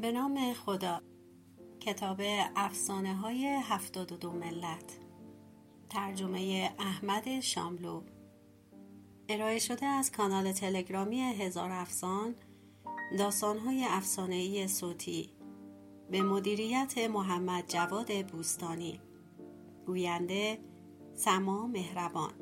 به نام خدا. کتاب افسانه های هفتاد و دو ملت. ترجمه احمد شاملو. ارائه شده از کانال تلگرامی هزار افسان داستان های افسانه ای صوتی. به مدیریت محمد جواد بوستانی. گوینده سما مهربان.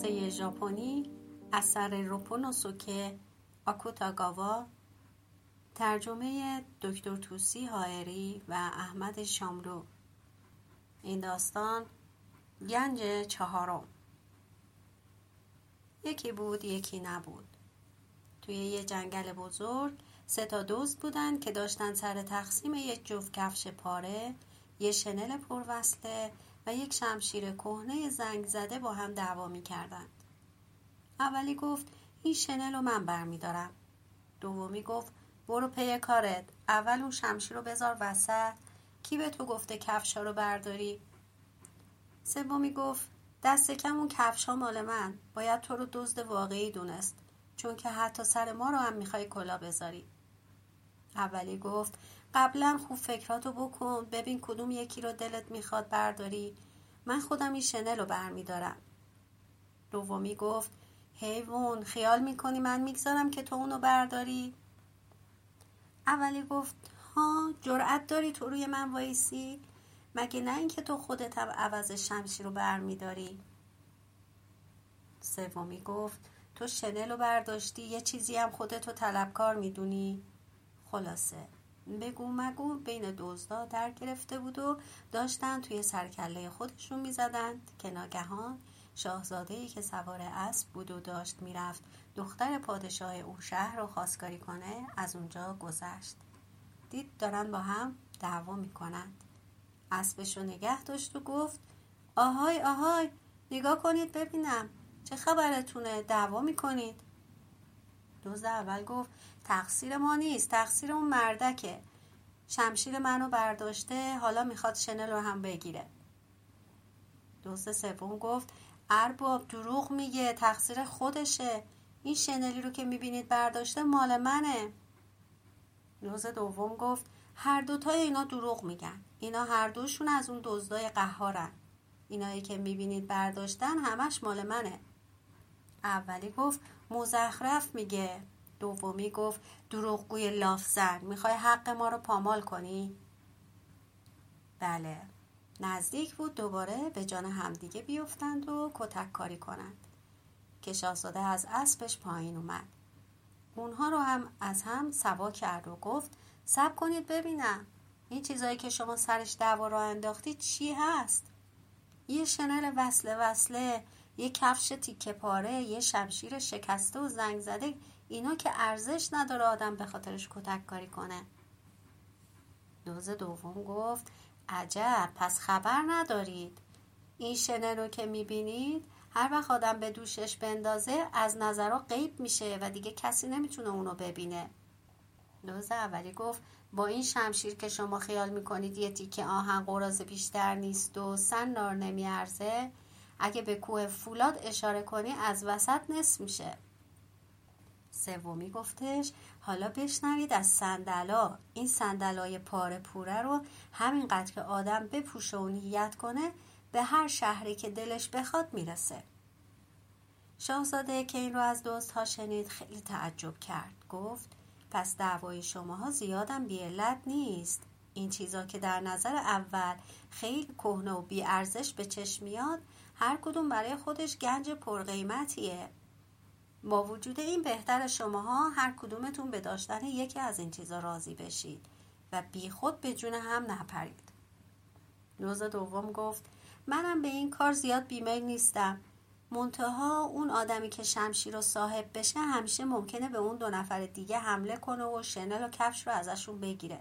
قصه ژاپنی اثر روپونوسوکه آکوتاگاوا ترجمه دکتر توسی هایری و احمد شاملو. این داستان گنج چهارم. یکی بود یکی نبود. توی یه جنگل بزرگ سه تا دوست بودن که داشتن سر تقسیم یک جفت کفش پاره یه شنل پروسله و یک شمشیر کهنه زنگ زده با هم دعوا می کردند. اولی گفت این شنل رو من برمیدارم. دومی گفت برو پی کارت. اول اون شمشیر رو بذار وسط. کی به تو گفته کفشا رو برداری؟ سومی گفت دست کم اون کفش ها مال من. باید تو رو دزد واقعی دونست. چون که حتی سر ما رو هم می‌خوای کلا بذاری. اولی گفت قبلا خوب فکراتو بکن. ببین کدوم یکی رو دلت می‌خواد برداری. من خودم این شنل رو برمیدارم. دومی گفت حیوان خیال می‌کنی من می‌گذارم که تو اونو برداری؟ اولی گفت ها جرأت داری تو روی من وایسی؟ مگه نه اینکه تو خودت هم عوض شمشیر رو برمیداری؟ سومی گفت تو شنل رو برداشتی یه چیزی هم خودتو طلبکار می‌دونی. خلاصه. بگو مگو بین دزدا در گرفته بود و داشتن توی سرکله خودشون می‌زدند که ناگهان شاهزاده ای که سوار اسب بود و داشت می‌رفت دختر پادشاه او شهر رو خواستگاری کنه از اونجا گذشت. دید دارن با هم دعوا می‌کنند. اسبش رو نگه داشت و گفت آهای آهای نگاه کنید ببینم چه خبرتونه؟ دعوا می‌کنید. دوز اول گفت تقصیر ما نیست تقصیر اون مردکه. شمشیر منو برداشته حالا می‌خواد شنل رو هم بگیره. دوست سوم گفت ارباب دروغ میگه تقصیر خودشه. این شنلی رو که می‌بینید برداشته مال منه. دوز دوم گفت هر دوتای اینا دروغ میگن. اینا هر دوشون از اون دزدای قهارن. اینایی که می‌بینید برداشتن همش مال منه. اولی گفت مزخرف میگه. دومی گفت دروغگوی لافزن می‌خوای حق ما رو پامال کنی؟ بله نزدیک بود دوباره به جان همدیگه بیفتند و کتک کاری کنند که شاهزاده از اسبش پایین اومد اونها رو هم از هم سوا کرد و گفت سب کنید ببینم این چیزایی که شما سرش دعوا را انداختید چی هست؟ یه شنل وصله وصله یه کفش تیکه پاره یه شمشیر شکسته و زنگ زده اینا که ارزش نداره آدم به خاطرش کتک کاری کنه. دوز دوم گفت عجب پس خبر ندارید. این شنل رو که می‌بینید هر وقت آدم به دوشش بندازه از نظرها غیب میشه و دیگه کسی نمی‌تونه اونو ببینه. دوز اولی گفت با این شمشیر که شما خیال می‌کنید یه تیکه آهن قراز بیشتر نیست و سن نمیارزه اگه به کوه فولاد اشاره کنی از وسط نصف میشه. سومی گفتش حالا بشنوید از صندلا. این صندلای پاره پوره رو همینقدر که آدم بپوشه و نیت کنه به هر شهری که دلش بخواد می‌رسه. شاهزاده که این رو از دوست ها شنید خیلی تعجب کرد. گفت پس دعوای شماها زیادم بیعلت نیست. این چیزا که در نظر اول خیلی کهنه و بیارزش به چشم میاد هر کدوم برای خودش گنج پرقیمتیه. با وجود این بهتر شماها هر کدومتون به داشتن یکی از این چیزا راضی بشید و بیخود به جون هم نپرید. نوز دوم گفت منم به این کار زیاد بیمیل نیستم. منتها اون آدمی که شمشیر رو صاحب بشه همیشه ممکنه به اون دو نفر دیگه حمله کنه و شنل و کفش رو ازشون بگیره.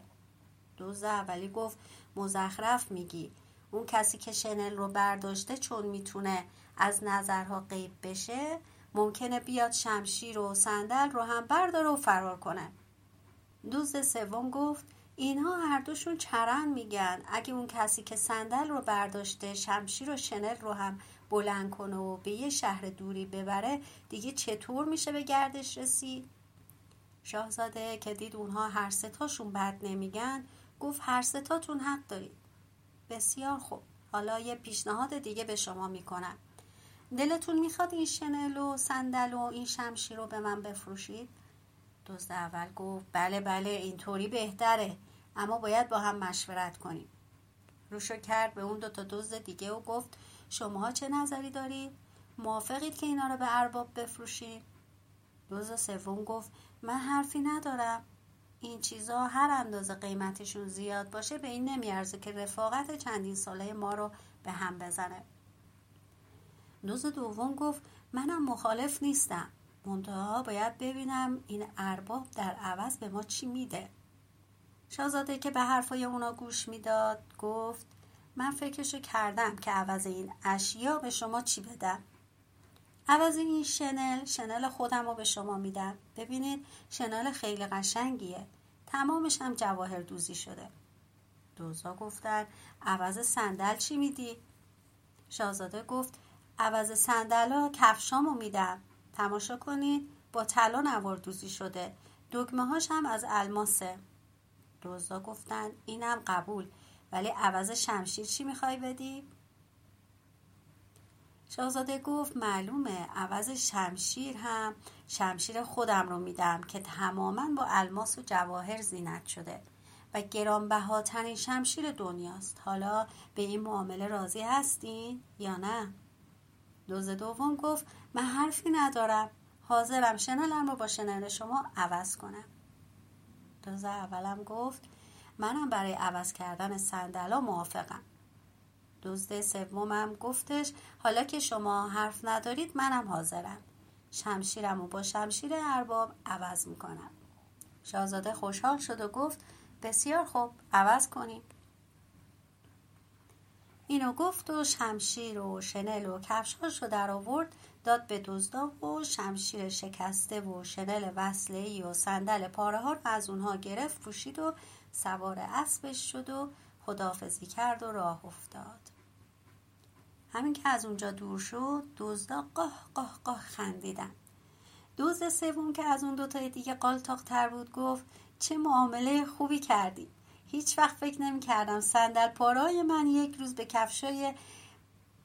دوز اولی گفت مزخرف میگی. اون کسی که شنل رو برداشته چون می‌تونه از نظرها غیب بشه ممکنه بیاد شمشیر و صندل رو هم برداره و فرار کنه. دوز سوم گفت اینها هر دوشون چرن میگن. اگه اون کسی که صندل رو برداشته شمشیر و شنل رو هم بلند کنه و به یه شهر دوری ببره دیگه چطور میشه به گردش رسید؟ شاهزاده که دید اونها هر ستاشون بد نمیگن گفت هر ستاتون حق دارید. بسیار خوب. حالا یه پیشنهاد دیگه به شما می‌کنم. دلتون می‌خواد این شنل و صندل و این شمشیر رو به من بفروشید؟ دزد اول گفت بله بله اینطوری بهتره. اما باید با هم مشورت کنیم. روشو کرد به اون دوتا دزد دیگه و گفت شماها چه نظری دارید؟ موافقید که اینا رو به ارباب بفروشیم دزد سوم گفت من حرفی ندارم. این چیزا هر اندازه قیمتشون زیاد باشه به این نمیارزه که رفاقت چندین ساله ما رو به هم بزنه. دوز دوم گفت منم مخالف نیستم. منتها باید ببینم این ارباب در عوض به ما چی میده. شاهزاده که به حرفای اونا گوش می‌داد گفت من فکرشو کردم که عوض این اشیا به شما چی بدم عوض این شنل شنل خودم رو به شما میدم. ببینید شنل خیلی قشنگیه. تمامش هم جواهر دوزی شده. دوزا گفتن عوض صندل چی میدی؟ شاهزاده گفت عوض صندلا کفشامو میدم. تماشا کنید. با طلا نوار دوزی شده. دگمه هاش هم از الماسه. دوزا گفتن اینم قبول. ولی عوض شمشیر چی می‌خوای بدی؟ شاهزاده گفت معلومه. عوض شمشیر هم شمشیر خودم رو میدم که تماما با الماس و جواهر زینت شده و گرانبهاترین شمشیر دنیاست. حالا به این معامله راضی هستین یا نه؟ دوز دوم گفت من حرفی ندارم. حاضرم شنلم رو با شنل شما عوض کنم. دوز اولم گفت منم برای عوض کردن صندلا موافقم. دزد سومم گفتش حالا که شما حرف ندارید منم حاضرم. شمشیرم و با شمشیر ارباب عوض می‌کنم. شاهزاده خوشحال شد و گفت بسیار خوب عوض کنیم. اینو گفت و شمشیر و شنل و کفشاش رو در آورد داد به دزدا و شمشیر شکسته و شنل وصله و صندل پاره ها رو از اونها گرفت پوشید و سوار اسبش شد و خدافزی کرد و راه افتاد. همین که از اونجا دور شد دزدا قاه قاه قاه خندیدن. دوز سوم که از اون دوتای دیگه قالتاق تر بود گفت چه معامله خوبی کردی. هیچ وقت فکر نمی کردم صندل پارای من یک روز به کفشای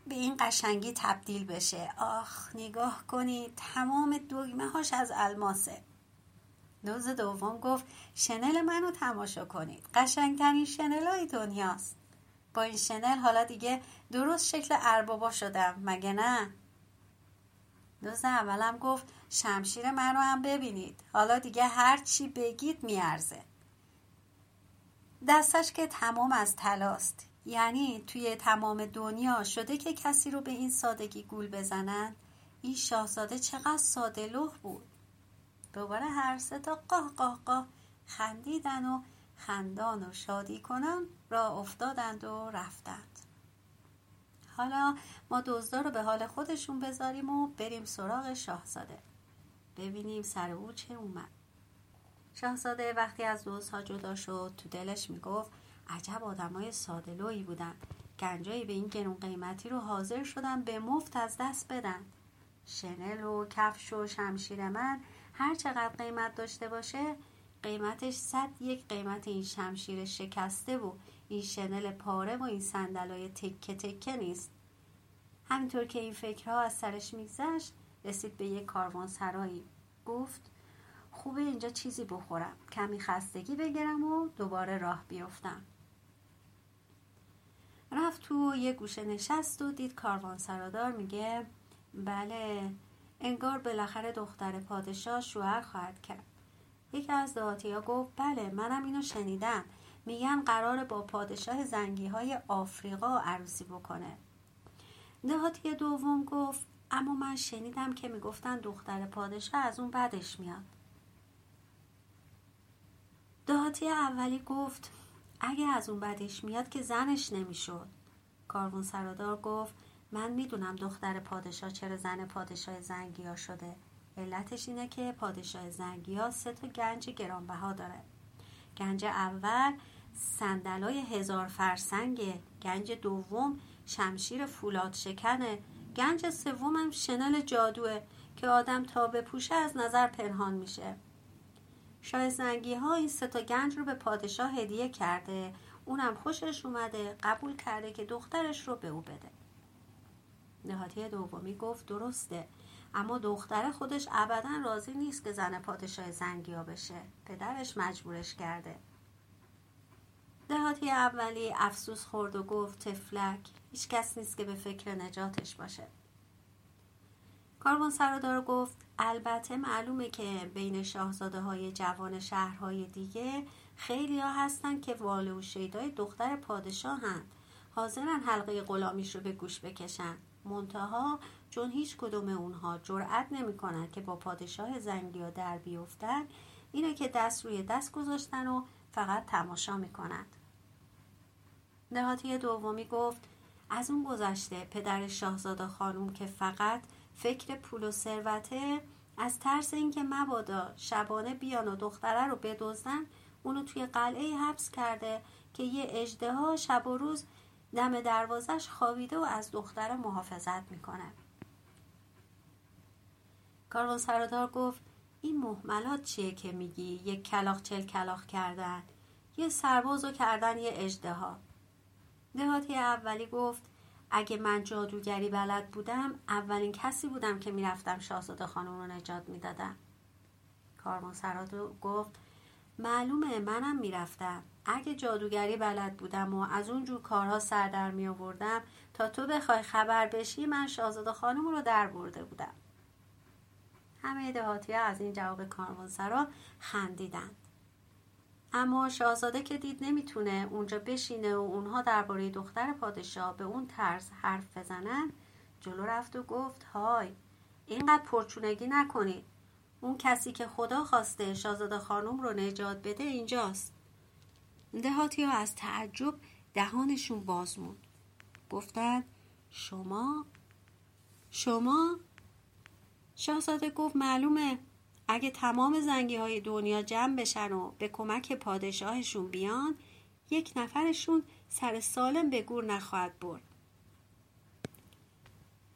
به این قشنگی تبدیل بشه. آخ نگاه کنید تمام دگمه هاش از الماسه. دوز دوم گفت شنل منو تماشا کنید. قشنگترین شنل های دنیاست. با این شنل حالا دیگه درست شکل اربابا شدم مگه نه؟ دوز اولم گفت شمشیر من رو هم ببینید. حالا دیگه هر چی بگید میارزه. دستش که تمام از تلاست یعنی توی تمام دنیا شده که کسی رو به این سادگی گول بزنن این شاهزاده چقدر ساده لوح بود. دوباره هر سه تا قاه قاه قاه خندیدن و خندان و شادی کنن را افتادند و رفتند. حالا ما دزدا رو به حال خودشون بذاریم و بریم سراغ شاهزاده. ببینیم سر او چه اومد. شاهزاده وقتی از دوزها جدا شد تو دلش می‌گفت عجب آدمای سادلویی بودن. گنجایی به این گرون قیمتی رو حاضر شدن به مفت از دست بدن. شنل و کفش و شمشیر من هر چقدر قیمت داشته باشه قیمتش صد یک قیمت این شمشیر شکسته و این شنل پاره و این صندلای تکه تکه نیست. همینطور که این فکرها از سرش میگذشت رسید به یک کاروان سرایی گفت خوبه اینجا چیزی بخورم. کمی خستگی بگیرم و دوباره راه بیفتم. رفت تو یه گوشه نشست و دید کاروان سرادار میگه بله انگار بالاخره دختر پادشاه شوهر خواهد کرد. یکی از دهاتی ها گفت بله منم اینو شنیدم. میگن قرار با پادشاه زنگی های آفریقا عروسی بکنه. دهاتی دوم گفت اما من شنیدم که می‌گفتن دختر پادشاه از اون بدش میاد. دهاتی اولی گفت اگه از اون بدش میاد که زنش نمی‌شد. کارون سرادار گفت من می‌دونم دختر پادشاه چرا زن پادشاه زنگیا شده. علتش اینه که پادشاه زنگیا سه تا گنج گرانبها داره. گنج اول صندلای هزار فرسنگ گنج دوم شمشیر فولاد شکنه گنج سومم شنل جادوه که آدم تا بپوشه از نظر پنهان میشه. شاه زنگی ها این ستا گنج رو به پادشاه هدیه کرده. اونم خوشش اومده قبول کرده که دخترش رو به او بده. نهاتی دومی گفت درسته اما دختر خودش ابدا راضی نیست که زن پادشاه زنگیا بشه. پدرش مجبورش کرده. دهاتی اولی افسوس خورد و گفت تفلک هیچ کس نیست که به فکر نجاتش باشه. کاروان سرادار گفت البته معلومه که بین شاهزاده های جوان شهرهای دیگه خیلی ها هستن که واله و شیدای دختر پادشاه هند حاضرن حلقه غلامیش رو به گوش بکشن. منتها چون هیچ کدوم اونها جرأت نمی‌کنن که با پادشاه زنگیا در بیفتن اینه که دست روی دست گذاشتن و فقط تماشا می‌کنند. نهاتی دومی گفت از اون گذشته پدر شاهزاده خانوم که فقط فکر پول و ثروته از ترس اینکه مبادا شبانه بیان و دختره رو بدزدن اونو توی قلعه حبس کرده که یه اجده شب و روز دم دروازش خوابیده و از دختر محافظت می‌کنه. کاروان سرادار گفت این محملات چیه که میگی؟ یک کلاخ چل کلاخ کردن. یه سربازو کردن یه اجده ها دهاتی اولی گفت اگه من جادوگری بلد بودم اولین کسی بودم که می‌رفتم شاهزاده خانم رو نجات می‌دادم. کارمان سرادو گفت معلومه منم می‌رفتم. اگه جادوگری بلد بودم و از اون جور کارها سر در می آوردم تا تو بخوای خبر بشی من شاهزاده خانم رو در برده بودم. همه دهاتی ها از این جواب کاروانسرا خندیدند اما شاهزاده که دید نمی‌تونه اونجا بشینه و اونها درباره دختر پادشاه به اون طرز حرف بزنن جلو رفت و گفت های اینقدر پرچونگی نکنید. اون کسی که خدا خواسته شاهزاده خانم رو نجات بده اینجاست. دهاتی ها از تعجب دهانشون باز موند. گفتن شما؟ شما؟ شاهزاده گفت معلومه. اگه تمام زنگی های دنیا جمع بشن و به کمک پادشاهشون بیان یک نفرشون سر سالم به گور نخواهد برد.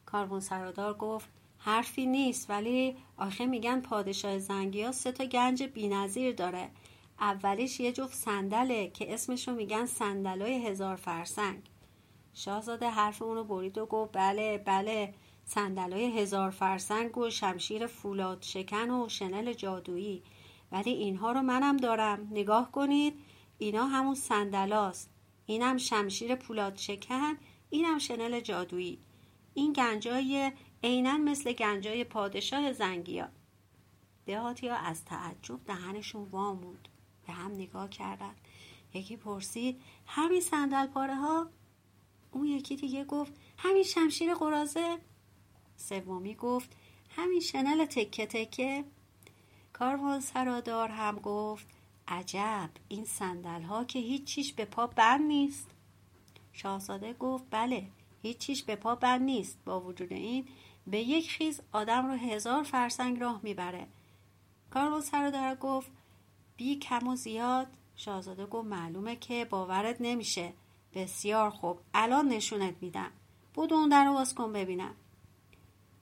کاربون سرادار گفت حرفی نیست ولی آخه میگن پادشاه زنگی ها سه تا گنج بینظیر داره. اولیش یه جفت صندله که اسمشو میگن صندلای هزار فرسنگ. شاهزاده حرف اونو برید و گفت بله بله. صندلای هزار فرسنگ و شمشیر فولاد شکن و شنل جادویی. ولی اینها رو منم دارم. نگاه کنید اینا همون صندلاست. اینم شمشیر پولاد شکن اینم شنل جادویی. این گنجای عینا مثل گنجای پادشاه زنگیا. دهاتی ها از تعجب دهنشون واموند به هم نگاه کردن. یکی پرسید همین صندل پاره ها اون یکی دیگه گفت همین شمشیر قرازه؟ سومی گفت همین شنل تکه تکه. کاروان سرادار هم گفت عجب این صندل ها که هیچ چیش به پا بند نیست. شاهزاده گفت بله هیچ چیش به پا بند نیست. با وجود این به یک خیز آدم رو هزار فرسنگ راه می‌بره. کاروان سرادار گفت بی کم و زیاد. شاهزاده گفت معلومه که باورت نمیشه. بسیار خوب الان نشونت میدم. بود اون در باز کن ببینم.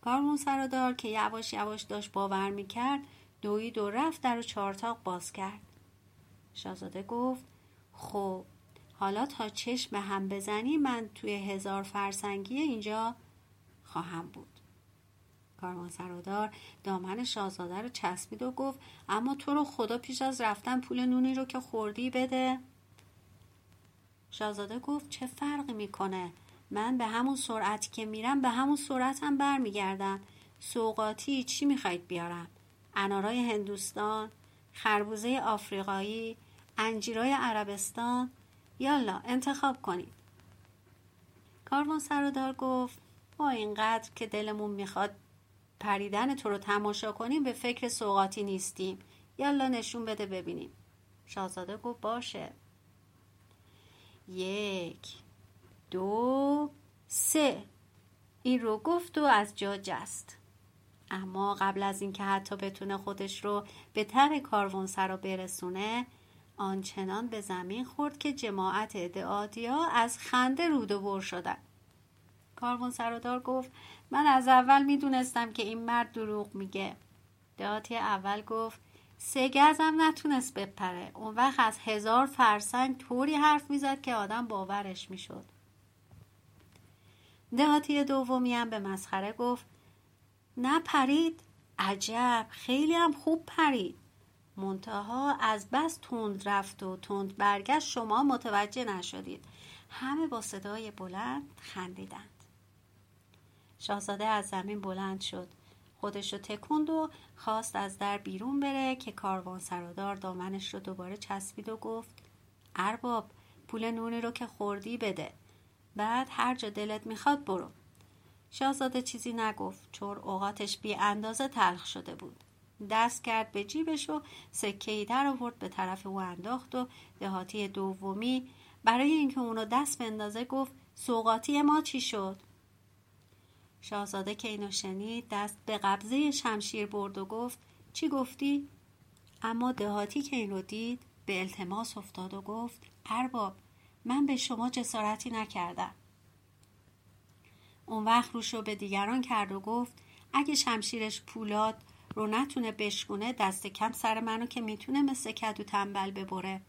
کارمون سرادار که یواش یواش داشت باور می‌کرد دوید و رفت در و چارتاق باز کرد. شاهزاده گفت خب حالا تا چشم هم بزنی من توی هزار فرسنگی اینجا خواهم بود. کارمان سرادار دامن شاهزاده رو چسبید و گفت اما تو رو خدا پیش از رفتن پول نونی رو که خوردی بده. شاهزاده گفت چه فرقی می‌کنه؟ من به همون سرعتی که میرم به همون سرعت هم برمیگردم. سوقاتی چی می‌خواید بیارم؟ انارای هندوستان خربوزه آفریقایی انجیرای عربستان؟ یالا انتخاب کنید. کاروان سرادار گفت ما اینقدر که دلمون می‌خواد پریدن تو رو تماشا کنیم به فکر سوقاتی نیستیم. یالا نشون بده ببینیم. شاهزاده گفت باشه. یک. دو سه. این رو گفت و از جا جست. اما قبل از اینکه حتی بتونه خودش رو به تر سرا برسونه آنچنان به زمین خورد که جماعت ادعادیا از خنده رود و بر شدن. کاروان سرادار گفت من از اول می‌دونستم که این مرد دروغ میگه. دهاتی اول گفت سه گزم نتونست بپره. اون وقت از هزار فرسنگ طوری حرف می‌زد که آدم باورش می‌شد. دهاتی دومی هم به مسخره گفت نه پرید عجب خیلی هم خوب پرید. منتها از بس تند رفت و تند برگشت شما متوجه نشدید. همه با صدای بلند خندیدند. شاهزاده از زمین بلند شد. خودش رو تکوند و خواست از در بیرون بره که کاروان سرادار دامنش رو دوباره چسبید و گفت ارباب پول نونی رو که خوردی بده. بعد هر جا دلت می‌خواد برو. شاهزاده چیزی نگفت چون اوقاتش بی اندازه تلخ شده بود. دست کرد به جیبش و سکه ای در آورد به طرف او انداخت و دهاتی دومی برای اینکه اونو دست بندازه گفت سوقاتی ما چی شد؟ شاهزاده که اینو شنید دست به قبضه شمشیر برد و گفت چی گفتی؟ اما دهاتی که این رو دید به التماس افتاد و گفت ارباب من به شما جسارتی نکردم. اون وقت روش رو به دیگران کرد و گفت اگه شمشیرش پولاد رو نتونه بشکونه دست کم سر منو که می‌تونه مثل کدو تنبل ببره.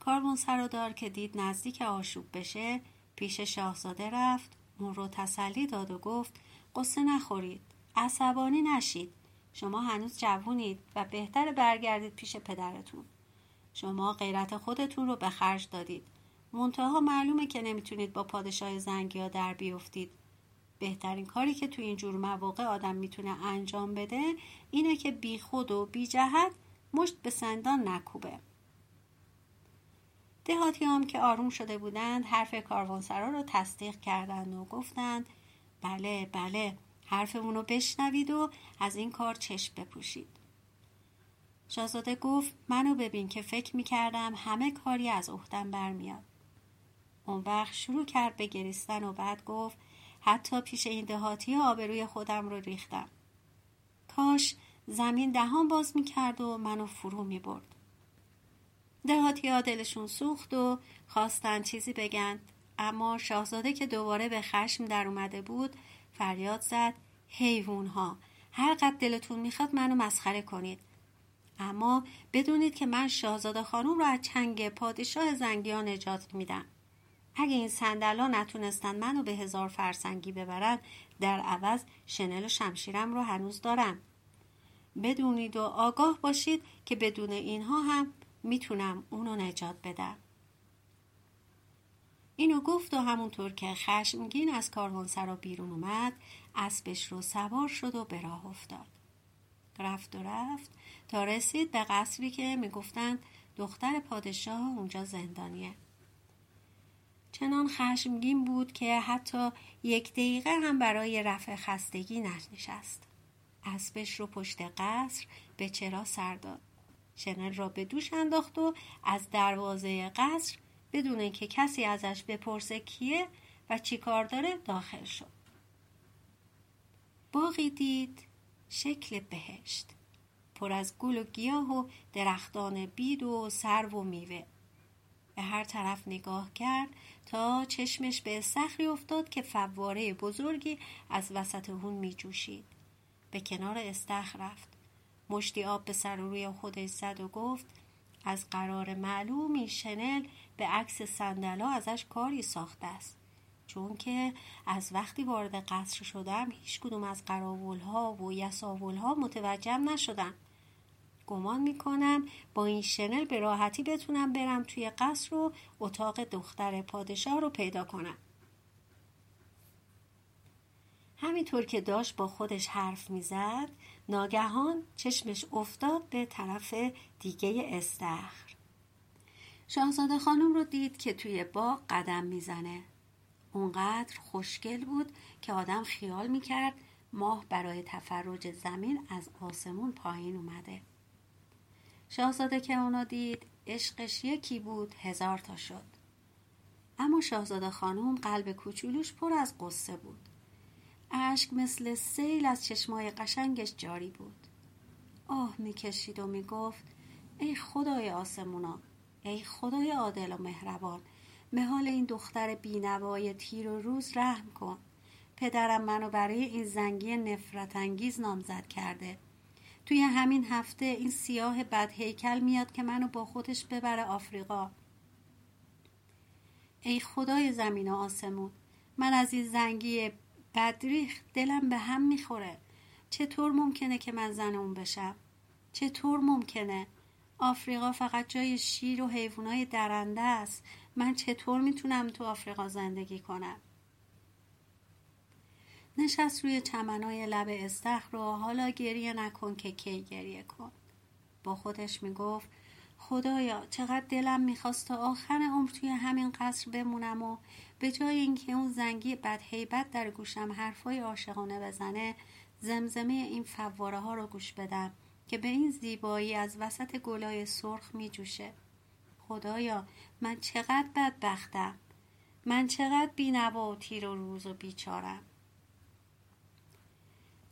کاروان سرادار که دید نزدیک آشوب بشه پیش شاهزاده رفت اون رو تسلی داد و گفت قصه نخورید عصبانی نشید شما هنوز جوونید و بهتر برگردید پیش پدرتون. شما غیرت خودتون رو به خرج دادید. منتها معلومه که نمی‌تونید با پادشاه زنگی در بیفتید. بهترین کاری که تو این جور مواقع آدم می‌تونه انجام بده اینه که بی خود و بی جهت مشت به سندان نکوبه. دهاتی هم که آروم شده بودند حرف کاروانسرا رو تصدیق کردند و گفتند بله بله حرفمون رو بشنوید و از این کار چشم بپوشید. شاهزاده گفت منو ببین که فکر می‌کردم همه کاری از اختم برمیاد. اون وقت شروع کرد به گریستن و بعد گفت حتی پیش این دهاتی آبروی خودم رو ریختم. کاش زمین دهان باز می‌کرد و منو فرو می‌برد. دهاتی ها دلشون سوخت و خواستن چیزی بگن اما شاهزاده که دوباره به خشم در اومده بود فریاد زد حیوان ها هر قد دلتون می‌خواد منو مسخره کنید. اما بدونید که من شاهزاده خانم را از چنگ پادشاه زنگیان نجات میدم. اگه این صندلا نتونستن منو به هزار فرسنگی ببرن در عوض شنل و شمشیرم رو هنوز دارم. بدونید و آگاه باشید که بدون اینها هم می‌تونم اونو نجات بدم. اینو گفت و همونطور که خشمگین از کاروانسرا بیرون اومد اسبش رو سوار شد و به راه افتاد. رفت و رفت تا رسید به قصری که می‌گفتند دختر پادشاه اونجا زندانیه. چنان خشمگین بود که حتی یک دقیقه هم برای رفع خستگی ننشست. اسبش رو پشت قصر به چرا سر داد. شنل را به دوش انداخت و از دروازه قصر بدون که کسی ازش بپرسه کیه و چی کار داره داخل شد. باقی دید شکل بهشت. پر از گل و گیاه و درختان بید و سرو و میوه. به هر طرف نگاه کرد تا چشمش به سخری افتاد که فواره بزرگی از وسط اون می جوشید. به کنار استخر رفت. مشتی آب به سر روی خودش زد و گفت از قرار معلومی شنل به عکس صندلا ازش کاری ساخته است چون که از وقتی وارد قصر شدم هیچ کدوم از قراول ها و یساول ها متوجهم نشدم گمان می‌کنم با این شنل به راحتی بتونم برم توی قصر و اتاق دختر پادشاه رو پیدا کنم. همینطور که داشت با خودش حرف می‌زد ناگهان چشمش افتاد به طرف دیگه استخر. شاهزاده خانم رو دید که توی باغ قدم می‌زنه. اونقدر خوشگل بود که آدم خیال می‌کرد ماه برای تفرج زمین از آسمون پایین اومده. شاهزاده که اونو دید عشقش یکی بود هزار تا شد. اما شاهزاده خانم قلب کوچولوش پر از قصه بود. اشک مثل سیل از چشمای قشنگش جاری بود. آه می‌کشید و می‌گفت ای خدای آسمونا ای خدای عادل و مهربان به این دختر بینوای تیر و روز رحم کن. پدرم منو برای این زنگی نفرت انگیز نامزد کرده. توی همین هفته این سیاه بد هیکل میاد که منو با خودش ببره آفریقا. ای خدای زمین و آسمون من از این زنگی بدریخ دلم به هم می‌خوره. چطور ممکنه که من زن اون بشم؟ چطور ممکنه؟ آفریقا فقط جای شیر و حیوانای درنده است. من چطور می‌تونم تو آفریقا زندگی کنم؟ نشست روی چمنای لب استخر و حالا گریه نکن که کی گریه کن. با خودش می‌گفت خدایا چقدر دلم می‌خواست تا آخر عمر توی همین قصر بمونم و به جای اینکه اون زنگی بد هیبت در گوشم حرفای عاشقانه بزنه زمزمه این فواره ها رو گوش بدم که به این زیبایی از وسط گلای سرخ می جوشه. خدایا من چقدر بدبختم. من چقدر بینوا و تیر و روز و بیچارم.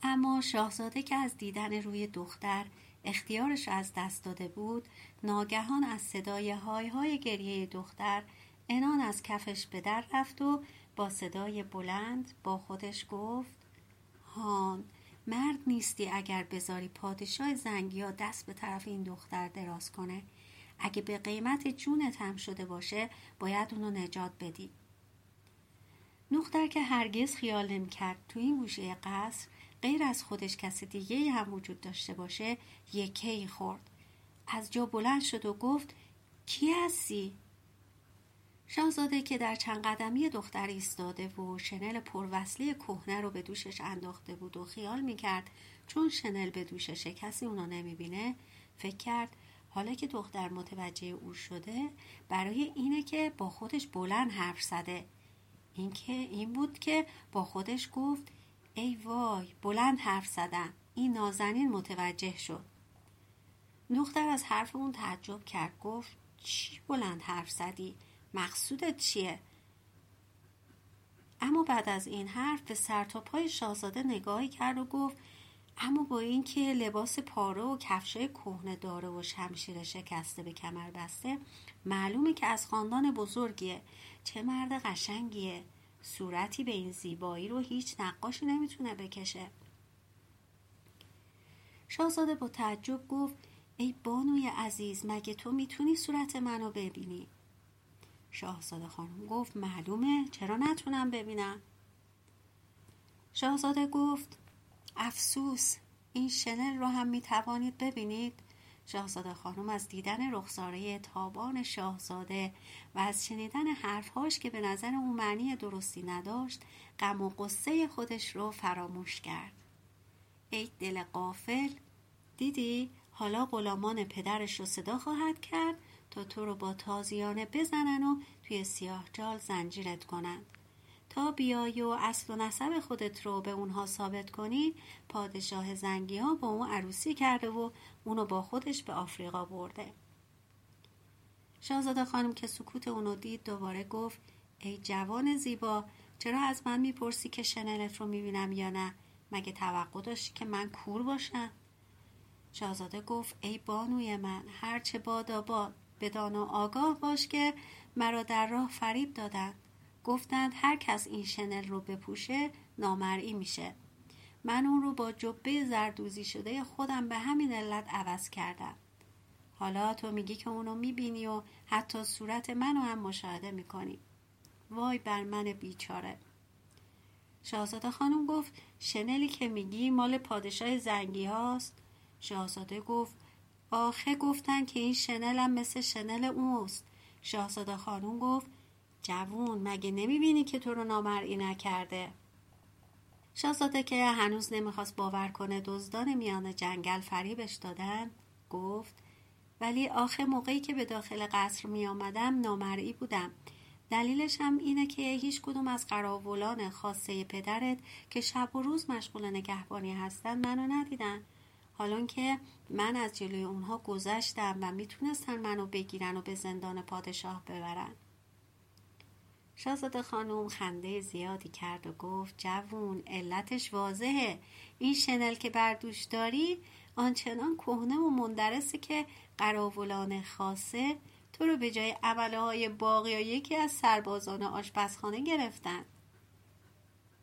اما شاهزاده که از دیدن روی دختر اختیارش از دست داده بود ناگهان از صدای های های گریه دختر انان از کفش به در رفت و با صدای بلند با خودش گفت هان مرد نیستی اگر بذاری پادشاه زنگیا دست به طرف این دختر دراز کنه. اگه به قیمت جونت هم شده باشه باید اونو نجات بدی. دختر که هرگز خیال نمی کرد تو این گوشه قصر غیر از خودش کسی دیگه هم وجود داشته باشه یکی خورد از جا بلند شد و گفت کی هستی؟ شاهزاده که در چند قدمی دختر ایستاده و شنل پروصلی کهنه رو به دوشش انداخته بود و خیال می‌کرد چون شنل به دوششه کسی اونو نمی‌بینه فکر کرد حالا که دختر متوجه او شده برای اینه که با خودش بلند حرف زده اینکه این بود که با خودش گفت ای وای بلند حرف زدم. این نازنین متوجه شد. دختر از حرف اون تعجب کرد. گفت چی بلند حرف زدی؟ مقصودت چیه؟ اما بعد از این حرف به سر تا پای شاهزاده نگاهی کرد و گفت اما با اینکه لباس پاره و کفشای کهنه داره و شمشیر شکسته به کمر بسته معلومه که از خاندان بزرگیه. چه مرد قشنگیه. صورتی به این زیبایی رو هیچ نقاشی نمی‌تونه بکشه. شاهزاده با تعجب گفت ای بانوی عزیز مگه تو می‌تونی صورت منو ببینی؟ شاهزاده خانم گفت معلومه چرا نتونم ببینم؟ شاهزاده گفت افسوس این شنل رو هم می‌توانید ببینید؟ شاهزاده خانم از دیدن رخساره تابان شاهزاده و از شنیدن حرفهاش که به نظر او معنی درستی نداشت غم و قصه خودش رو فراموش کرد. ای دل قافل دیدی؟ حالا غلامان پدرش رو صدا خواهد کرد تا تو رو با تازیانه بزنن و توی سیاه جال زنجیرت کنند تا بیای و اصل و نسب خودت رو به اونها ثابت کنی پادشاه زنگی ها با اون عروسی کرده و اونو با خودش به آفریقا برده. شاهزاده خانم که سکوت اونو دید دوباره گفت ای جوان زیبا چرا از من می‌پرسی که شنلت رو می‌بینم یا نه؟ مگه توقع داشتی که من کور باشم؟ شاهزاده گفت ای بانوی من هرچه بادا باد بدان و آگاه باش که مرا در راه فریب دادند گفتند هر کس این شنل رو بپوشه نامرئی میشه. من اون رو با جبه زردوزی شده خودم به همین علت عوض کردم. حالا تو میگی که اونو می‌بینی و حتی صورت منو هم مشاهده می‌کنی. وای بر من بیچاره. شاهزاده خانم گفت شنلی که میگی مال پادشاه زنگی هاست. شاهزاده گفت آخه گفتن که این شنلم مثل شنل اوست. شاهزاده خانم گفت جوون مگه نمی‌بینی که تو رو نامرئی نکرده؟ شاهزاده که هنوز نمی‌خواست باور کنه دزدان میان جنگل فریبش دادن گفت ولی آخه موقعی که به داخل قصر می آمدم نامرئی بودم. دلیلش هم اینه که هیچ کدوم از قراولان خاصه پدرت که شب و روز مشغول نگهبانی هستن منو ندیدن. حالا که من از جلوی اونها گذشتم و می‌تونستن منو بگیرن و به زندان پادشاه ببرن. شاهزاده خانم خنده زیادی کرد و گفت جوون علتش واضحه. این شنل که بردوش داری آنچنان کهنه و مندرسه که قراولان خاصه. تو رو به جای عمله های باقی یا یکی از سربازان آشپزخانه گرفتن.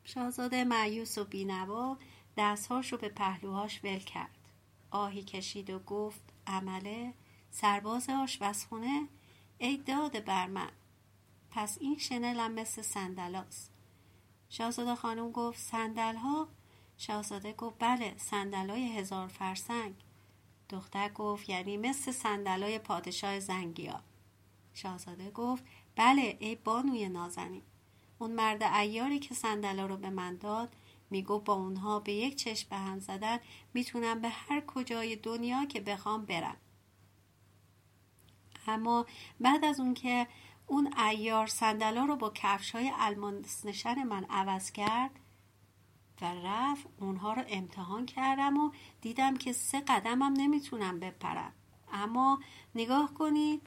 شاهزاده معیوس و بینوا دستهاش رو به پهلوهاش ول کرد. آهی کشید و گفت عمله سرباز آشپزخونه؟ ای داده بر من. پس این شنلم مثل سندلاست شاهزاده خانم گفت سندل ها؟ شاهزاده گفت بله سندلای هزار فرسنگ. دختر گفت یعنی مثل سندلای پادشاه زنگیا. شاهزاده گفت بله ای بانوی نازنین. اون مرد ایاری که سندلا رو به من داد میگو با اونها به یک چشم به هم زدن می‌تونم به هر کجای دنیا که بخوام برم. اما بعد از اون که اون ایار صندلا رو با کفش های الماس نشن من عوض کرد و رفت. اونها رو امتحان کردم و دیدم که سه قدمم نمی‌تونم بپرم. اما نگاه کنید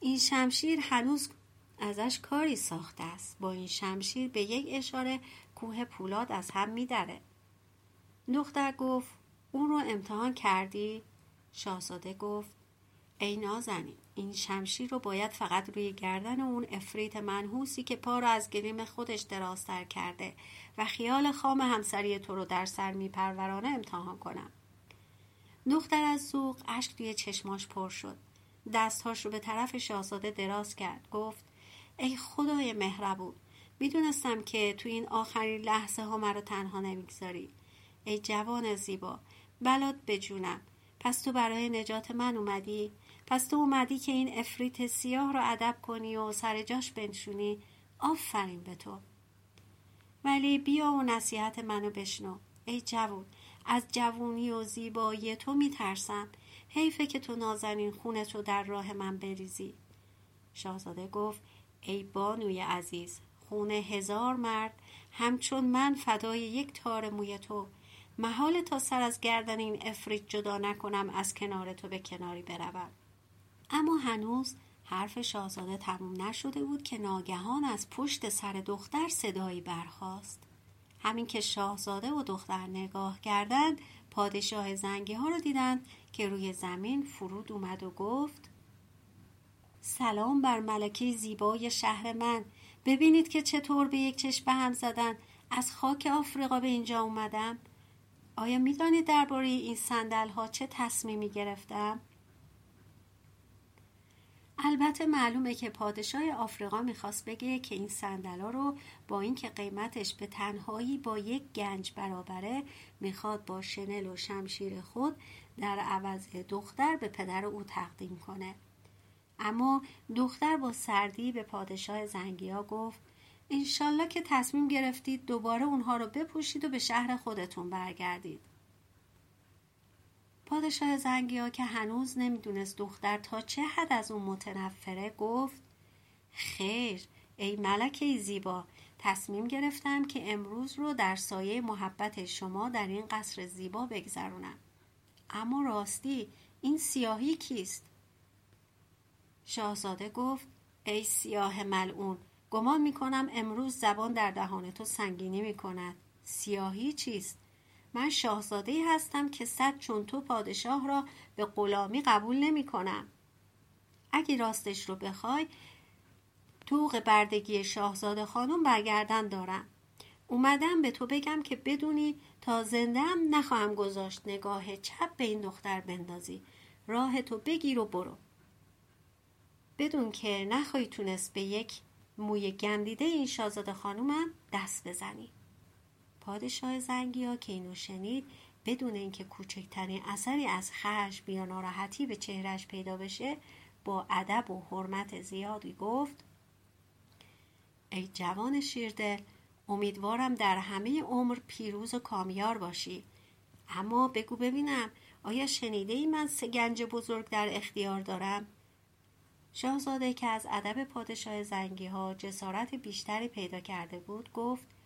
این شمشیر هنوز ازش کاری ساخته است. با این شمشیر به یک اشاره کوه پولاد از هم میدره. دختر گفت اون رو امتحان کردی؟ شاهزاده گفت ای نازنین. این شمشیر رو باید فقط روی گردن اون افریت منحوسی که پا رو از گریم خودش درازتر کرده و خیال خام همسری تو رو در سر میپرورانه امتحان کنم. دختر از زوق اشک توی چشماش پر شد. دستهاش رو به طرف شاهزاده دراز کرد. گفت ای خدای مهربون می‌دونستم که تو این آخرین لحظه ها مرا تنها نمی‌گذاری. ای جوان زیبا بلاد بجونم. پس تو برای نجات من اومدی؟ پس تو اومدی که این افریت سیاه رو ادب کنی و سر جاش بنشونی. آفرین به تو. ولی بیا و نصیحت منو بشنو. ای جوون از جوونی و زیبایی تو میترسم. حیفه که تو نازنین خونت رو در راه من بریزی. شاهزاده گفت ای بانوی عزیز خونه هزار مرد همچون من فدای یک تار موی تو. محال تا سر از گردن این افریت جدا نکنم از کنار تو به کناری بروم. اما هنوز حرف شاهزاده تموم نشده بود که ناگهان از پشت سر دختر صدایی برخاست. همین که شاهزاده و دختر نگاه کردند پادشاه زنگی ها رو دیدند که روی زمین فرود اومد و گفت سلام بر ملکه زیبای شهر من. ببینید که چطور به یک چشم هم زدن. از خاک آفریقا به اینجا اومدم. آیا می‌دانید درباره این صندل ها چه تصمیمی گرفتم؟ البته معلومه که پادشاه آفریقا می‌خواست بگه که این صندلا رو با اینکه قیمتش به تنهایی با یک گنج برابره می‌خواد با شنل و شمشیر خود در عوض دختر به پدر او تقدیم کنه. اما دختر با سردی به پادشاه زنگیا گفت انشالله که تصمیم گرفتید دوباره اونها رو بپوشید و به شهر خودتون برگردید. پادشاه زنگیا که هنوز نمی‌دونست دختر تا چه حد از اون متنفره گفت خیر ای ملکه زیبا تصمیم گرفتم که امروز رو در سایه محبت شما در این قصر زیبا بگذرونم. اما راستی این سیاهی کیست؟ شاهزاده گفت ای سیاه ملعون گمان می‌کنم امروز زبان در دهان تو سنگینی می‌کند. سیاهی چیست؟ من شاهزاده هستم که صد چون تو پادشاه را به غلامی قبول نمی کنم. اگه راستش رو بخوای توق بردگی شاهزاده خانم برگردن دارم. اومدم به تو بگم که بدونی تا زنده هم نخواهم گذاشت نگاه چپ به این دختر بندازی. راه تو بگیر و برو. بدون که نخواهی تونست به یک موی گندیده این شاهزاده خانومم دست بزنی. پادشاه زنگیا که اینو شنید بدون اینکه کوچکترین اثری از خشم یا ناراحتی به چهرش پیدا بشه با ادب و حرمت زیادی گفت ای جوان شیرده امیدوارم در همه عمر پیروز و کامیار باشی اما بگو ببینم آیا شنیده ای من سه گنج بزرگ در اختیار دارم؟ شاهزاده که از ادب پادشاه زنگی ها جسارت بیشتری پیدا کرده بود گفت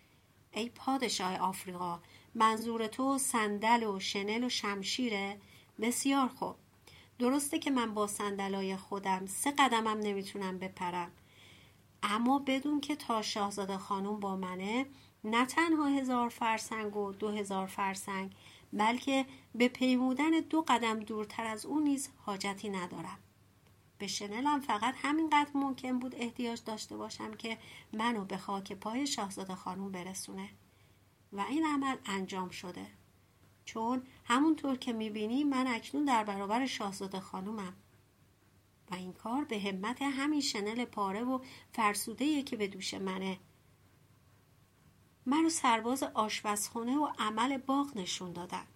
ای پادشاه آفریقا منظور تو صندل و شنل و شمشیره؟ بسیار خوب. درسته که من با صندلای خودم سه قدمم نمی‌تونم بپرم. اما بدون که تا شاهزاده خانم با منه نه تنها هزار فرسنگ و دو هزار فرسنگ بلکه به پیمودن دو قدم دورتر از اون نیز حاجتی ندارم. به شنلم فقط همینقدر ممکن بود احتیاج داشته باشم که منو به خاک پای شاهزاده خانوم برسونه. و این عمل انجام شده. چون همونطور که می‌بینی من اکنون در برابر شاهزاده خانومم و این کار به همت همین شنل پاره و فرسوده که به دوش منه. من رو سرباز آشپزخونه و عمل باغ نشون دادن.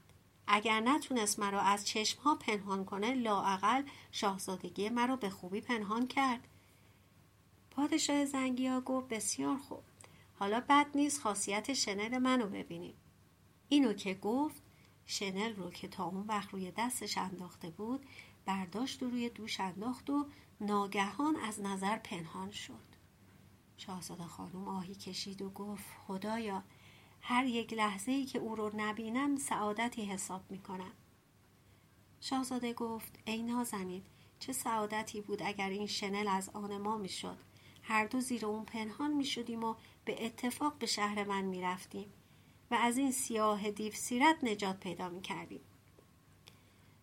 اگر نتونست مرا از چشم ها پنهان کنه لاعقل شاهزادگی مرا به خوبی پنهان کرد. پادشاه زنگی گفت بسیار خوب. حالا بد نیست خاصیت شنل منو ببینیم. اینو که گفت شنل رو که تا اون وقت روی دستش انداخته بود برداشت و روی دوش انداخت و ناگهان از نظر پنهان شد. شاهزاده خانم آهی کشید و گفت خدایا هر یک لحظه ای که او رو نبینم سعادتی حساب می کنم. شاهزاده گفت ای نازنین چه سعادتی بود اگر این شنل از آن ما می شد. هر دو زیر اون پنهان می شدیم و به اتفاق به شهر من می رفتیم و از این سیاه دیو سیرت نجات پیدا می کردیم.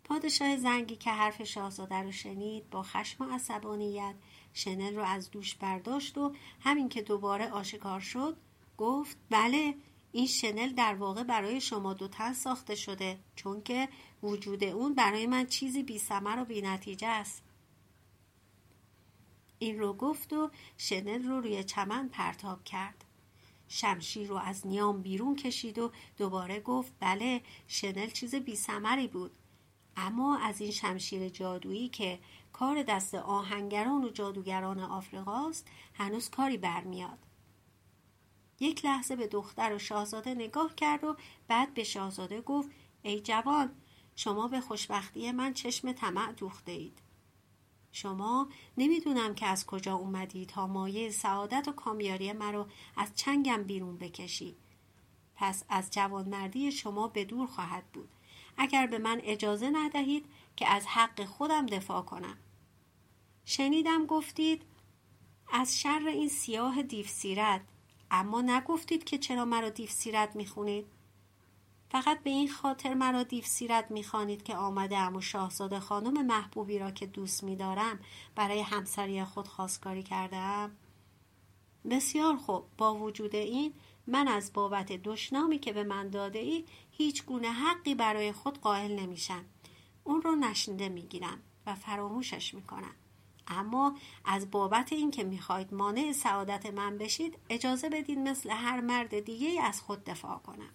پادشاه زنگی که حرف شاهزاده رو شنید با خشم و عصبانیت شنل رو از دوش برداشت و همین که دوباره آشکار شد گفت بله این شنل در واقع برای شما دو تن ساخته شده چون که وجود اون برای من چیزی بی سمر و بی نتیجه است. این رو گفت و شنل رو روی چمن پرتاب کرد. شمشیر رو از نیام بیرون کشید و دوباره گفت بله شنل چیز بی سمری بود. اما از این شمشیر جادویی که کار دست آهنگران و جادوگران آفریقاست هنوز کاری برمیاد. یک لحظه به دختر و شاهزاده نگاه کرد و بعد به شاهزاده گفت ای جوان شما به خوشبختی من چشم طمع دوخته اید شما نمی‌دونم که از کجا اومدید تا مایه سعادت و کامیاری مرا از چنگم بیرون بکشی پس از جوانمردی شما به دور خواهد بود. اگر به من اجازه ندهید که از حق خودم دفاع کنم. شنیدم گفتید از شر این سیاه دیو سیرت اما نگفتید که چرا مرا دیو سیرت می‌خونید؟ فقط به این خاطر مرا دیو سیرت می‌خوانید که آمده ام و شاهزاده خانم محبوبی را که دوست میدارم برای همسری خود خواستگاری کردم بسیار خوب. با وجود این من از بابت دشنامی که به من داده ای هیچ گونه حقی برای خود قائل نمیشم. اون رو نشنده می‌گیرم و فراموشش می‌کنم. اما از بابت اینکه می‌خواهید مانع سعادت من بشید اجازه بدید مثل هر مرد دیگه از خود دفاع کنم.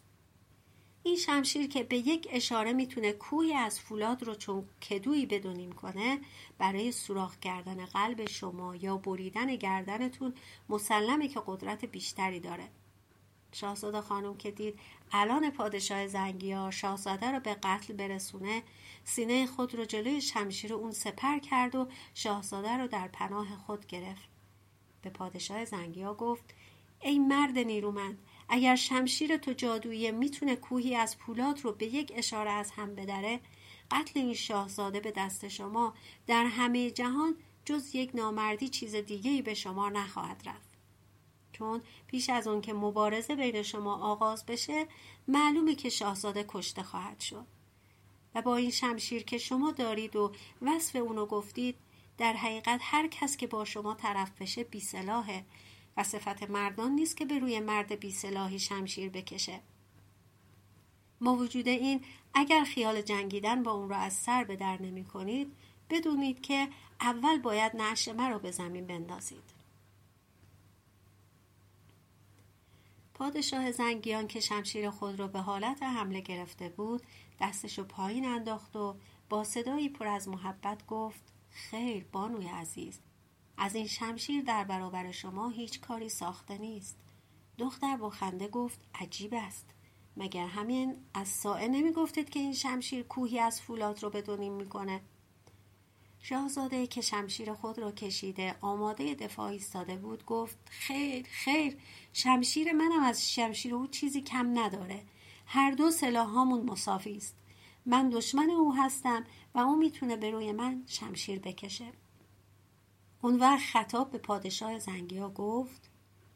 این شمشیر که به یک اشاره می‌تونه کوهی از فولاد رو چون کدویی بدونیم کنه برای سوراخ کردن قلب شما یا بریدن گردنتون مسلمه که قدرت بیشتری داره. شاهزاده خانم که دید الان پادشاه زنگی ها شاهزاده رو به قتل برسونه سینه خود رو جلوی شمشیر اون سپر کرد و شاهزاده رو در پناه خود گرفت. به پادشاه زنگی ها گفت ای مرد نیرومند اگر شمشیر تو جادویی می‌تونه کوهی از پولاد رو به یک اشاره از هم بدره قتل این شاهزاده به دست شما در همه جهان جز یک نامردی چیز دیگه به شما نخواهد رفت. چون پیش از اون که مبارزه بین شما آغاز بشه معلومه که شاهزاده کشته خواهد شد. و با این شمشیر که شما دارید و وصف اونو گفتید در حقیقت هر کس که با شما طرف بشه بی سلاحه و صفت مردان نیست که به روی مرد بی سلاحی شمشیر بکشه. ما وجود این اگر خیال جنگیدن با اون را از سر به در نمی کنید بدونید که اول باید نعش مرا به زمین بندازید. پادشاه زنگیان که شمشیر خود را به حالت حمله گرفته بود دستشو پایین انداخت و با صدایی پر از محبت گفت خیر بانوی عزیز از این شمشیر در برابر شما هیچ کاری ساخته نیست. دختر با خنده گفت عجیب است مگر همین از سائه نمی گفتید که این شمشیر کوهی از فولاد رو بدونیم می‌کنه؟ شاهزاده که شمشیر خود را کشیده آماده دفاع ایستاده بود گفت خیر خیر شمشیر منم از شمشیر او چیزی کم نداره هر دو سلاحامون مساوی است من دشمن او هستم و او می‌تونه به روی من شمشیر بکشه. اون وقت خطاب به پادشاه زنگیا گفت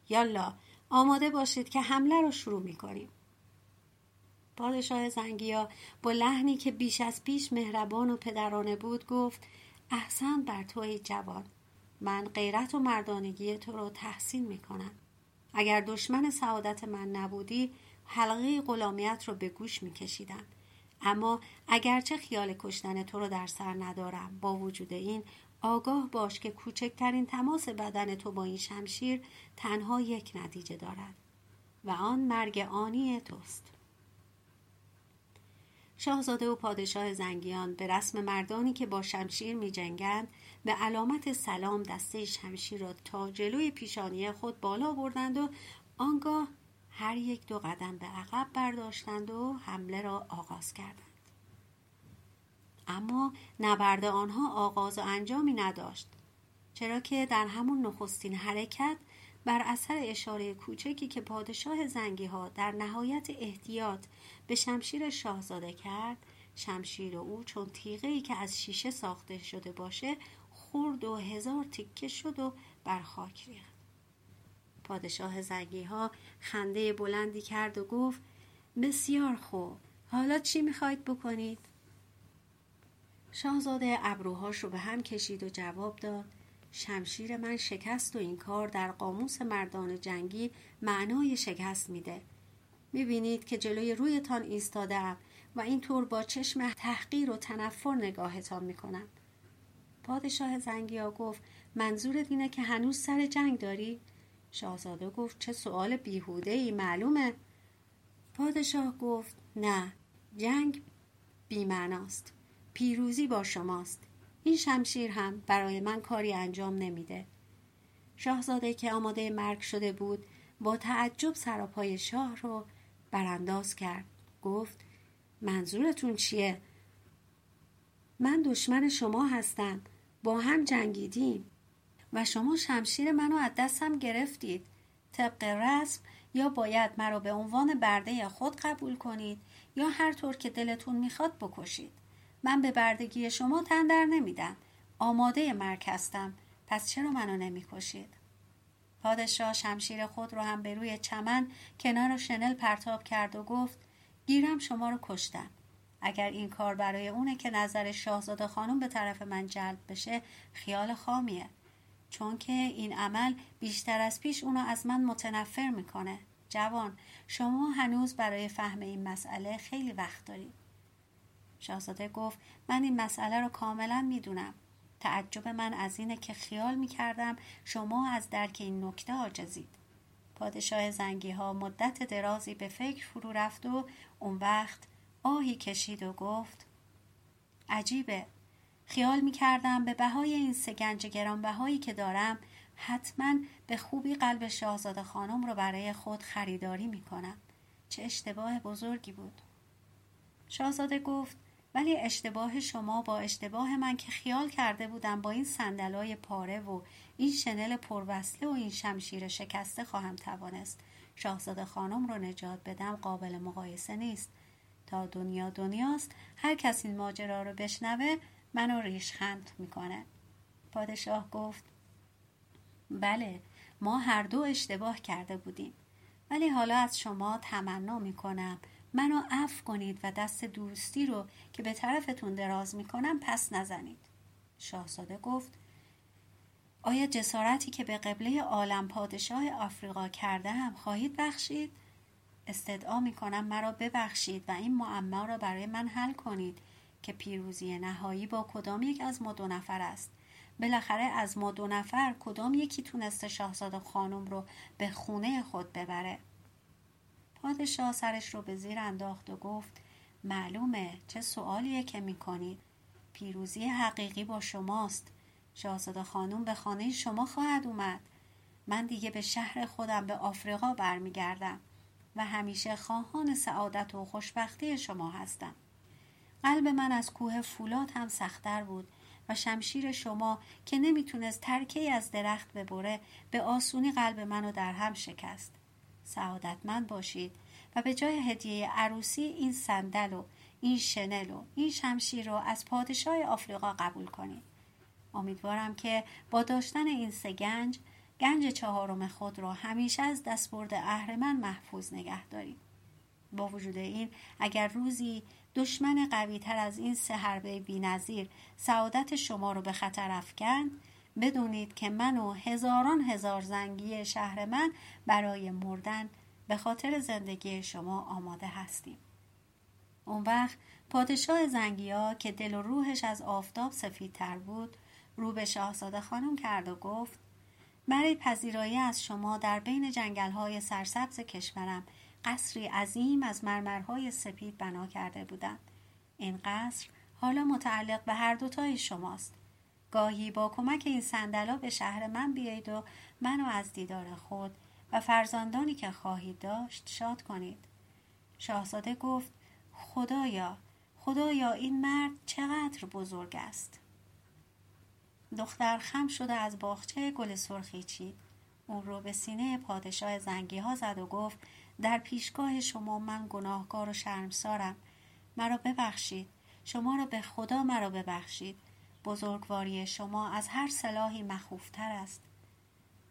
یالا آماده باشید که حمله رو شروع می‌کنیم. پادشاه زنگیا با لحنی که بیش از پیش مهربان و پدرانه بود گفت احسن بر توی جوان. من غیرت و مردانگی تو رو تحسین می‌کنم. اگر دشمن سعادت من نبودی حلقه غلامیت رو به گوش میکشیدم. اما اگرچه خیال کشتن تو رو در سر ندارم با وجود این آگاه باش که کوچکترین تماس بدن تو با این شمشیر تنها یک نتیجه دارد. و آن مرگ آنی توست. شاهزاده و پادشاه زنگیان به رسم مردانی که با شمشیر می جنگند به علامت سلام دسته شمشیر را تا جلوی پیشانی خود بالا بردند و آنگاه هر یک دو قدم به عقب برداشتند و حمله را آغاز کردند. اما نبرد آنها آغاز و انجامی نداشت چرا که در همون نخستین حرکت بر اثر اشاره کوچکی که پادشاه زنگی ها در نهایت احتیاط به شمشیر شاهزاده کرد شمشیر او چون تیغه ای که از شیشه ساخته شده باشه خورد و هزار تکه شد و بر خاک ریخت پادشاه زنگی ها خنده بلندی کرد و گفت بسیار خوب حالا چی می‌خواید بکنید؟ شاهزاده ابروهاش رو به هم کشید و جواب داد شمشیر من شکست و این کار در قاموس مردان جنگی معنای شکست میده. می‌بینید که جلوی رویتان ایستادم و اینطور با چشم تحقیر و تنفر نگاهتان می‌کنم. پادشاه زنگیا گفت منظور اینه که هنوز سر جنگ داری؟ شاهزاده گفت چه سوال بیهوده ای معلومه. پادشاه گفت نه جنگ بیمعناست. پیروزی با شماست. این شمشیر هم برای من کاری انجام نمیده. شاهزاده که آماده مرگ شده بود با تعجب سراپای شاه رو برانداز کرد. گفت منظورتون چیه? من دشمن شما هستم. با هم جنگیدیم. و شما شمشیر منو از دستم گرفتید. طبق رسم یا باید مرا به عنوان برده خود قبول کنید یا هر طور که دلتون می‌خواد بکشید. من به بردگی شما تن در نمیدم. آماده مرگ هستم. پس چرا منو نمی‌کشید؟ پادشاه شمشیر خود رو هم به روی چمن کنار شنل پرتاب کرد و گفت گیرم شما رو کشتم. اگر این کار برای اونه که نظر شاهزاده خانم به طرف من جلب بشه خیال خامیه. چون که این عمل بیشتر از پیش اونو از من متنفر می‌کنه. جوان شما هنوز برای فهم این مسئله خیلی وقت دارید. شاهزاده گفت من این مسئله رو کاملا می‌دونم. تعجب من از اینه که خیال می‌کردم شما از درک این نکته عاجزید. پادشاه زنگی ها مدت درازی به فکر فرو رفت و اون وقت آهی کشید و گفت عجیبه. خیال می‌کردم به بهای این سگنج گرانبهایی که دارم حتما به خوبی قلب شاهزاده خانم رو برای خود خریداری می‌کنم. چه اشتباه بزرگی بود. شاهزاده گفت ولی اشتباه شما با اشتباه من که خیال کرده بودم با این صندلای پاره و این شنل پروسله و این شمشیر شکسته خواهم توانست. شاهزاده خانم رو نجات بدم قابل مقایسه نیست. تا دنیا دنیاست هر کس این ماجرا رو بشنوه منو ریشخند می‌کنه. پادشاه گفت بله ما هر دو اشتباه کرده بودیم. ولی حالا از شما تمنا می‌کنم منو عفو کنید و دست دوستی رو که به طرفتون دراز می‌کنم پس نزنید. شاهزاده گفت آیا جسارتی که به قبله عالم پادشاه آفریقا کرده هم خواهید بخشید؟ استدعا می‌کنم مرا ببخشید و این معما را برای من حل کنید که پیروزی نهایی با کدام یک از ما دو نفر است. بالاخره از ما دو نفر کدام یکی تونسته شاهزاده خانم رو به خونه خود ببره؟ پادشاه سرش رو به زیر انداخت و گفت معلومه چه سوالیه که می‌کنید پیروزی حقیقی با شماست. شاهزاده خانم به خانه شما خواهد اومد. من دیگه به شهر خودم به آفریقا برمیگردم و همیشه خواهان سعادت و خوشبختی شما هستم. قلب من از کوه فولاد هم سختتر بود و شمشیر شما که نمی‌تونست ترکه از درخت ببره به آسونی قلب منو در هم شکست. سعادتمند باشید. و به جای هدیه عروسی این صندل و این شنل و این شمشیر رو از پادشاه آفریقا قبول کنید. امیدوارم که با داشتن این سه گنج گنج چهارم خود را همیشه از دستبرد اهرمن محفوظ نگه دارید. با وجود این اگر روزی دشمن قوی تر از این سه حربه بی نظیر سعادت شما رو به خطر افکند بدونید که من و هزاران هزار زنگی شهر من برای مردن به خاطر زندگی شما آماده هستیم. اون وقت پادشاه زنگیا که دل و روحش از آفتاب سفیدتر بود رو به شاهزاده خانم کرد و گفت برای پذیرایی از شما در بین جنگل های سرسبز کشورم قصری عظیم از مرمرهای سپید بنا کرده بودم این قصر حالا متعلق به هر دوتای شماست. گاهی با کمک این صندلا به شهر من بیایید و منو از دیدار خود و فرزندانی که خواهید داشت شاد کنید. شاهزاده گفت خدایا خدایا این مرد چقدر بزرگ است. دختر خم شده از باغچه گل سرخی چید. اون رو به سینه پادشاه زنگی ها زد و گفت در پیشگاه شما من گناهکار و شرمسارم. مرا ببخشید. شما را به خدا مرا ببخشید. بزرگواری شما از هر سلاحی مخوفتر است.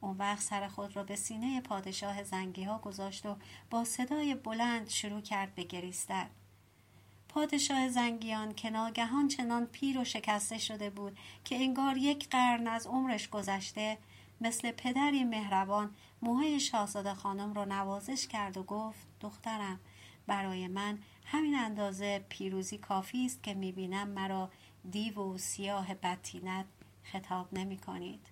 اون وقت سر خود را به سینه پادشاه زنگی ها گذاشت و با صدای بلند شروع کرد به گریستن. پادشاه زنگیان که ناگهان چنان پیر و شکسته شده بود که انگار یک قرن از عمرش گذشته مثل پدری مهربان موهای شاهزاده خانم را نوازش کرد و گفت دخترم برای من همین اندازه پیروزی کافی است که می‌بینم مرا دیو و سیاه بدتینت خطاب نمی کنید.